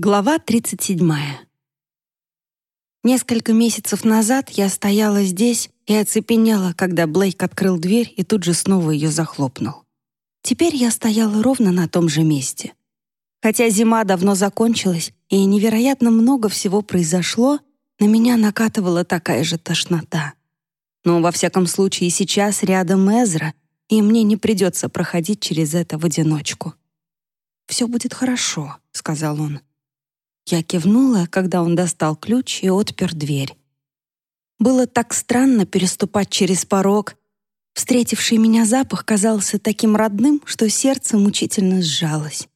Глава 37. Несколько месяцев назад я стояла здесь и оцепенела, когда Блейк открыл дверь и тут же снова ее захлопнул. Теперь я стояла ровно на том же месте. Хотя зима давно закончилась и невероятно много всего произошло, на меня накатывала такая же тошнота. Но, во всяком случае, сейчас рядом Эзра, и мне не придется проходить через это в одиночку. «Все будет хорошо», — сказал он. Я кивнула, когда он достал ключ и отпер дверь. Было так странно переступать через порог. Встретивший меня запах казался таким родным, что сердце мучительно сжалось.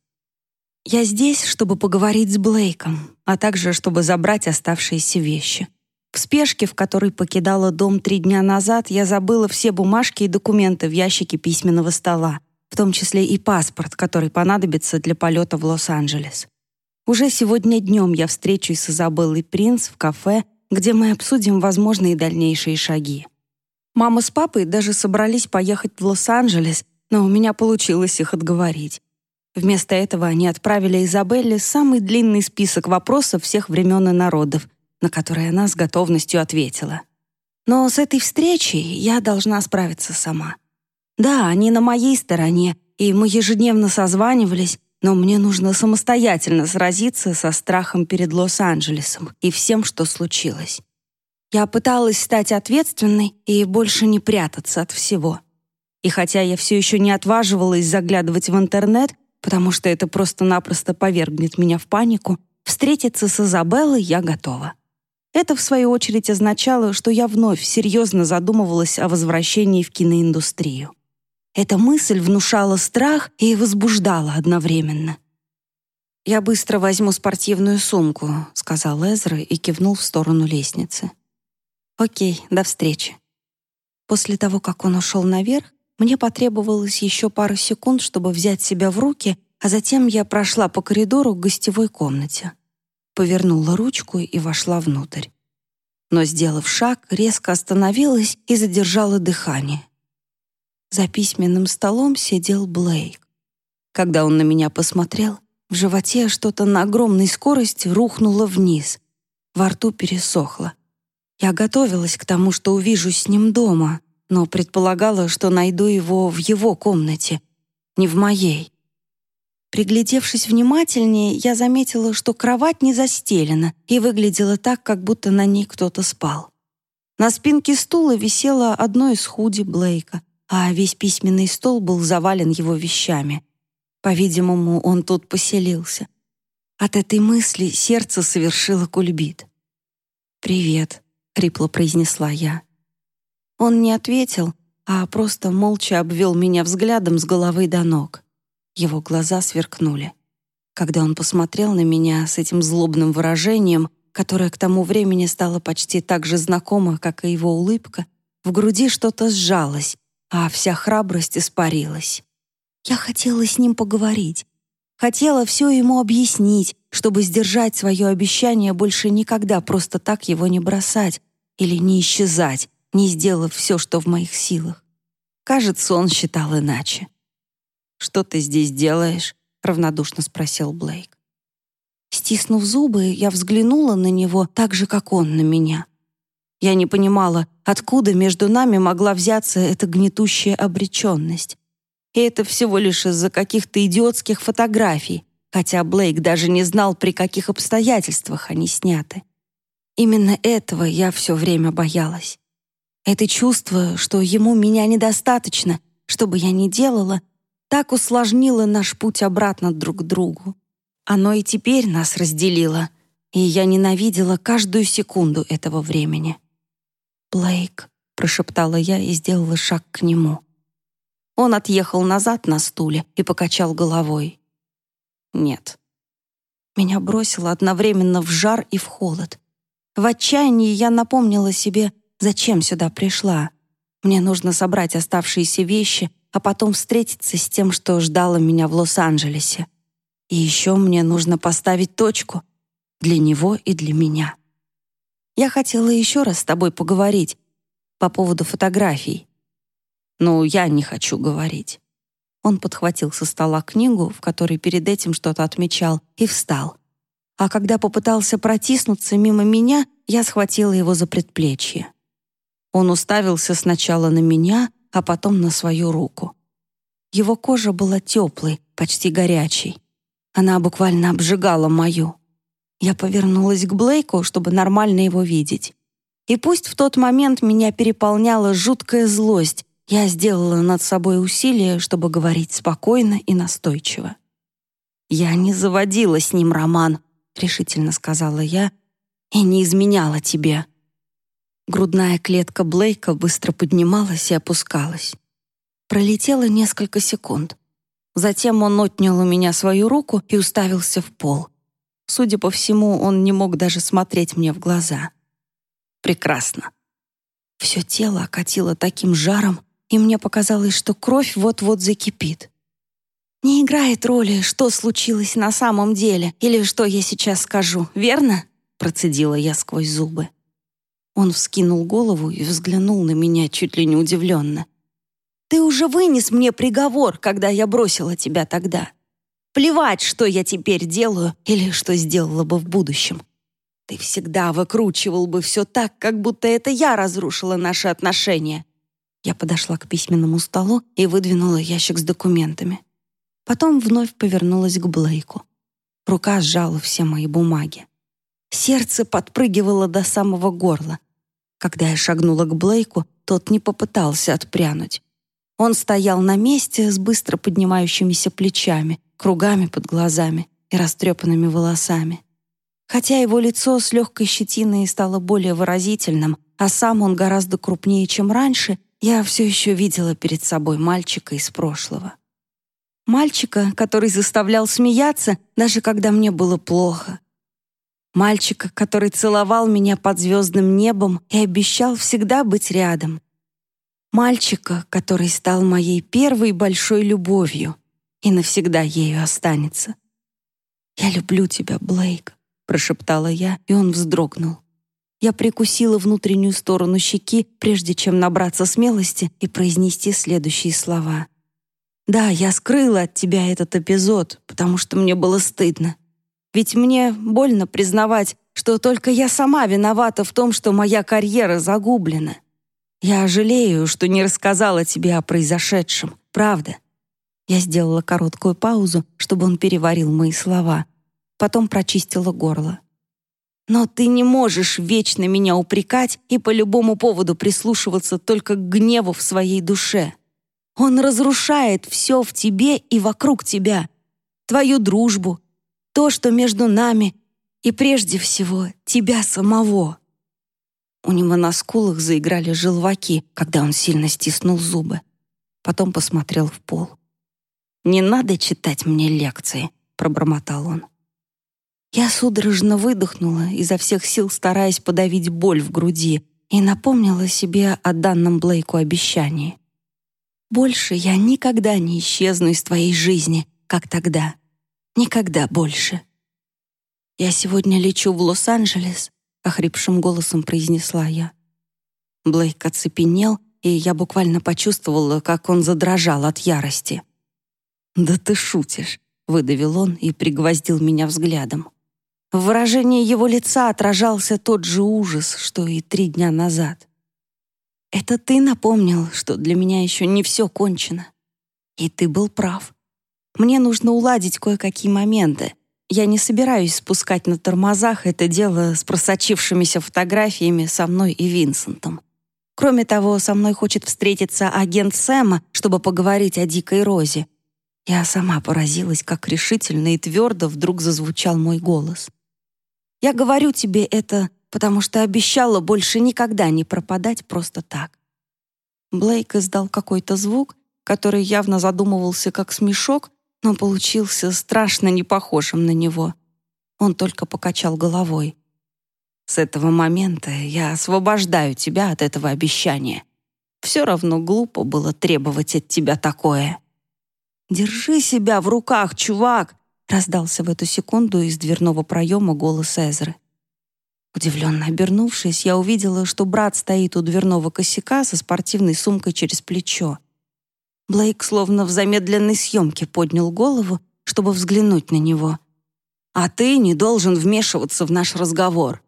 Я здесь, чтобы поговорить с Блейком, а также чтобы забрать оставшиеся вещи. В спешке, в которой покидала дом три дня назад, я забыла все бумажки и документы в ящике письменного стола, в том числе и паспорт, который понадобится для полета в Лос-Анджелес. Уже сегодня днем я встречусь с Изабеллой Принц в кафе, где мы обсудим возможные дальнейшие шаги. Мама с папой даже собрались поехать в Лос-Анджелес, но у меня получилось их отговорить. Вместо этого они отправили Изабелле самый длинный список вопросов всех времен и народов, на которые она с готовностью ответила. Но с этой встречей я должна справиться сама. Да, они на моей стороне, и мы ежедневно созванивались, но мне нужно самостоятельно сразиться со страхом перед Лос-Анджелесом и всем, что случилось. Я пыталась стать ответственной и больше не прятаться от всего. И хотя я все еще не отваживалась заглядывать в интернет, потому что это просто-напросто повергнет меня в панику, встретиться с Изабеллой я готова. Это, в свою очередь, означало, что я вновь серьезно задумывалась о возвращении в киноиндустрию. Эта мысль внушала страх и возбуждала одновременно. «Я быстро возьму спортивную сумку», — сказал Эзра и кивнул в сторону лестницы. «Окей, до встречи». После того, как он ушел наверх, мне потребовалось еще пару секунд, чтобы взять себя в руки, а затем я прошла по коридору к гостевой комнате. Повернула ручку и вошла внутрь. Но, сделав шаг, резко остановилась и задержала дыхание. За письменным столом сидел Блейк. Когда он на меня посмотрел, в животе что-то на огромной скорости рухнуло вниз. Во рту пересохло. Я готовилась к тому, что увижу с ним дома, но предполагала, что найду его в его комнате, не в моей. Приглядевшись внимательнее, я заметила, что кровать не застелена и выглядела так, как будто на ней кто-то спал. На спинке стула висело одно из худи Блейка — а весь письменный стол был завален его вещами. По-видимому, он тут поселился. От этой мысли сердце совершило кульбит. «Привет», — хрипло произнесла я. Он не ответил, а просто молча обвел меня взглядом с головы до ног. Его глаза сверкнули. Когда он посмотрел на меня с этим злобным выражением, которое к тому времени стало почти так же знакомо, как и его улыбка, в груди что-то сжалось, а вся храбрость испарилась. Я хотела с ним поговорить. Хотела все ему объяснить, чтобы сдержать свое обещание больше никогда просто так его не бросать или не исчезать, не сделав все, что в моих силах. Кажется, он считал иначе. «Что ты здесь делаешь?» — равнодушно спросил Блейк. Стиснув зубы, я взглянула на него так же, как он на меня. Я не понимала, откуда между нами могла взяться эта гнетущая обреченность. И это всего лишь из-за каких-то идиотских фотографий, хотя Блейк даже не знал, при каких обстоятельствах они сняты. Именно этого я все время боялась. Это чувство, что ему меня недостаточно, что бы я ни делала, так усложнило наш путь обратно друг к другу. Оно и теперь нас разделило, и я ненавидела каждую секунду этого времени. «Блейк», — прошептала я и сделала шаг к нему. Он отъехал назад на стуле и покачал головой. «Нет». Меня бросило одновременно в жар и в холод. В отчаянии я напомнила себе, зачем сюда пришла. Мне нужно собрать оставшиеся вещи, а потом встретиться с тем, что ждало меня в Лос-Анджелесе. И еще мне нужно поставить точку для него и для меня. Я хотела еще раз с тобой поговорить по поводу фотографий. Но я не хочу говорить. Он подхватил со стола книгу, в которой перед этим что-то отмечал, и встал. а когда попытался протиснуться мимо меня, я схватила его за предплечье. Он уставился сначала на меня, а потом на свою руку. Его кожа была теплой, почти горячей. Она буквально обжигала мою. Я повернулась к Блейку, чтобы нормально его видеть. И пусть в тот момент меня переполняла жуткая злость, я сделала над собой усилие, чтобы говорить спокойно и настойчиво. «Я не заводила с ним роман», — решительно сказала я, «и не изменяла тебе». Грудная клетка Блейка быстро поднималась и опускалась. Пролетело несколько секунд. Затем он отнял у меня свою руку и уставился в пол. Судя по всему, он не мог даже смотреть мне в глаза. Прекрасно. Все тело окатило таким жаром, и мне показалось, что кровь вот-вот закипит. Не играет роли, что случилось на самом деле или что я сейчас скажу, верно? Процедила я сквозь зубы. Он вскинул голову и взглянул на меня чуть ли не удивленно. Ты уже вынес мне приговор, когда я бросила тебя тогда. Плевать, что я теперь делаю или что сделала бы в будущем. Ты всегда выкручивал бы все так, как будто это я разрушила наши отношения. Я подошла к письменному столу и выдвинула ящик с документами. Потом вновь повернулась к Блейку. Рука сжала все мои бумаги. Сердце подпрыгивало до самого горла. Когда я шагнула к Блейку, тот не попытался отпрянуть. Он стоял на месте с быстро поднимающимися плечами, кругами под глазами и растрепанными волосами. Хотя его лицо с легкой щетиной стало более выразительным, а сам он гораздо крупнее, чем раньше, я все еще видела перед собой мальчика из прошлого. Мальчика, который заставлял смеяться, даже когда мне было плохо. Мальчика, который целовал меня под звездным небом и обещал всегда быть рядом, Мальчика, который стал моей первой большой любовью и навсегда ею останется. «Я люблю тебя, Блейк», — прошептала я, и он вздрогнул. Я прикусила внутреннюю сторону щеки, прежде чем набраться смелости и произнести следующие слова. «Да, я скрыла от тебя этот эпизод, потому что мне было стыдно. Ведь мне больно признавать, что только я сама виновата в том, что моя карьера загублена. Я жалею, что не рассказала тебе о произошедшем, правда. Я сделала короткую паузу, чтобы он переварил мои слова. Потом прочистила горло. Но ты не можешь вечно меня упрекать и по любому поводу прислушиваться только к гневу в своей душе. Он разрушает все в тебе и вокруг тебя. Твою дружбу, то, что между нами, и прежде всего тебя самого. У него на скулах заиграли желваки, когда он сильно стиснул зубы. Потом посмотрел в пол. «Не надо читать мне лекции», — пробормотал он. Я судорожно выдохнула, изо всех сил стараясь подавить боль в груди, и напомнила себе о данном Блейку обещании. «Больше я никогда не исчезну из твоей жизни, как тогда. Никогда больше. Я сегодня лечу в Лос-Анджелес, — охрипшим голосом произнесла я. Блейк оцепенел, и я буквально почувствовала, как он задрожал от ярости. «Да ты шутишь», — выдавил он и пригвоздил меня взглядом. В выражении его лица отражался тот же ужас, что и три дня назад. «Это ты напомнил, что для меня еще не все кончено. И ты был прав. Мне нужно уладить кое-какие моменты, я не собираюсь спускать на тормозах это дело с просочившимися фотографиями со мной и Винсентом. Кроме того, со мной хочет встретиться агент Сэма, чтобы поговорить о Дикой Розе. Я сама поразилась, как решительно и твердо вдруг зазвучал мой голос. Я говорю тебе это, потому что обещала больше никогда не пропадать просто так. Блейк издал какой-то звук, который явно задумывался как смешок, но получился страшно не похожим на него. Он только покачал головой. «С этого момента я освобождаю тебя от этого обещания. Все равно глупо было требовать от тебя такое». «Держи себя в руках, чувак!» раздался в эту секунду из дверного проема голос Эзры. Удивленно обернувшись, я увидела, что брат стоит у дверного косяка со спортивной сумкой через плечо. Блейк словно в замедленной съемке поднял голову, чтобы взглянуть на него. а ты не должен вмешиваться в наш разговор.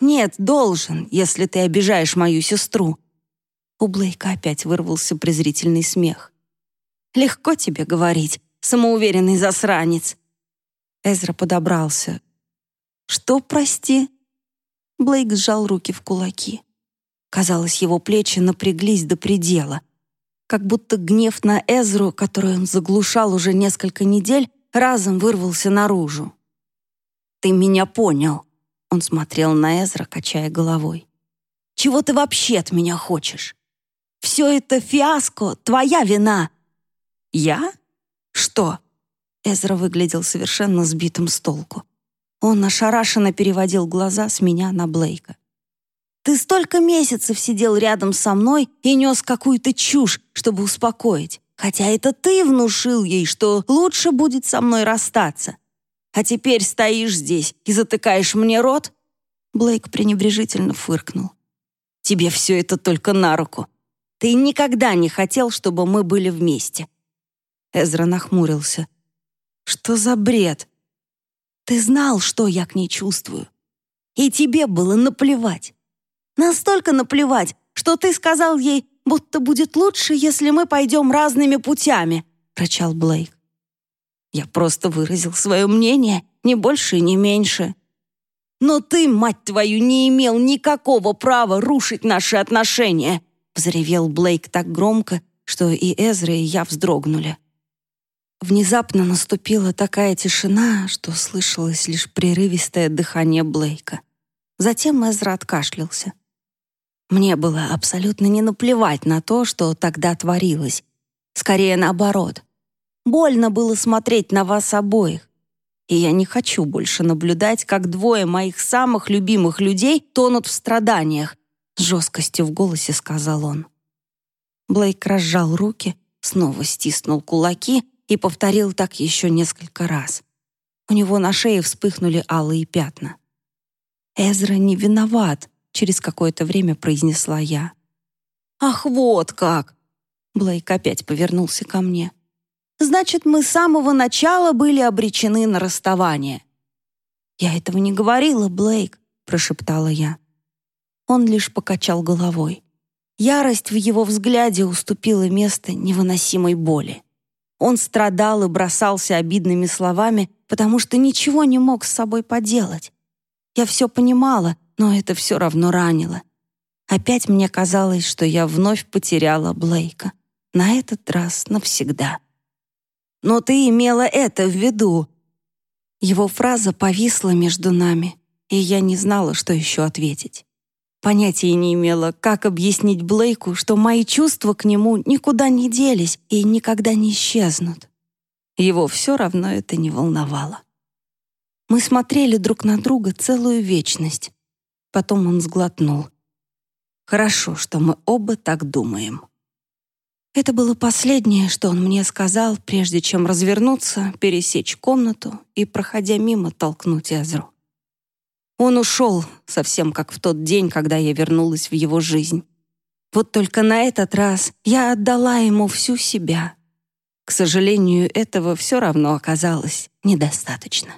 Нет, должен, если ты обижаешь мою сестру. У Блейка опять вырвался презрительный смех. Легко тебе говорить, самоуверенный засранец. Эзра подобрался. Что, прости? Блейк сжал руки в кулаки. Казалось, его плечи напряглись до предела. Как будто гнев на Эзру, который он заглушал уже несколько недель, разом вырвался наружу. «Ты меня понял», — он смотрел на Эзра, качая головой. «Чего ты вообще от меня хочешь? Все это фиаско, твоя вина». «Я? Что?» Эзра выглядел совершенно сбитым с толку. Он ошарашенно переводил глаза с меня на Блейка. «Ты столько месяцев сидел рядом со мной и нес какую-то чушь, чтобы успокоить, хотя это ты внушил ей, что лучше будет со мной расстаться. А теперь стоишь здесь и затыкаешь мне рот?» Блейк пренебрежительно фыркнул. «Тебе все это только на руку. Ты никогда не хотел, чтобы мы были вместе». Эзра нахмурился. «Что за бред? Ты знал, что я к ней чувствую. И тебе было наплевать. Настолько наплевать, что ты сказал ей, будто будет лучше, если мы пойдем разными путями», — прочал Блейк. «Я просто выразил свое мнение, не больше и не меньше». «Но ты, мать твою, не имел никакого права рушить наши отношения!» — взревел Блейк так громко, что и Эзра, и я вздрогнули. Внезапно наступила такая тишина, что слышалось лишь прерывистое дыхание Блейка. Затем Эзра откашлялся. Мне было абсолютно не наплевать на то, что тогда творилось. Скорее наоборот. Больно было смотреть на вас обоих. И я не хочу больше наблюдать, как двое моих самых любимых людей тонут в страданиях, с жесткостью в голосе сказал он. Блейк разжал руки, снова стиснул кулаки и повторил так еще несколько раз. У него на шее вспыхнули алые пятна. «Эзра не виноват», — через какое-то время произнесла я. «Ах, вот как!» Блейк опять повернулся ко мне. «Значит, мы с самого начала были обречены на расставание». «Я этого не говорила, Блейк», — прошептала я. Он лишь покачал головой. Ярость в его взгляде уступила место невыносимой боли. Он страдал и бросался обидными словами, потому что ничего не мог с собой поделать. Я все понимала, но это все равно ранило. Опять мне казалось, что я вновь потеряла Блейка. На этот раз навсегда. «Но ты имела это в виду!» Его фраза повисла между нами, и я не знала, что еще ответить. Понятия не имела, как объяснить Блейку, что мои чувства к нему никуда не делись и никогда не исчезнут. Его все равно это не волновало. Мы смотрели друг на друга целую вечность. Потом он сглотнул. «Хорошо, что мы оба так думаем». Это было последнее, что он мне сказал, прежде чем развернуться, пересечь комнату и, проходя мимо, толкнуть Эзру. Он ушел, совсем как в тот день, когда я вернулась в его жизнь. Вот только на этот раз я отдала ему всю себя. К сожалению, этого все равно оказалось недостаточно.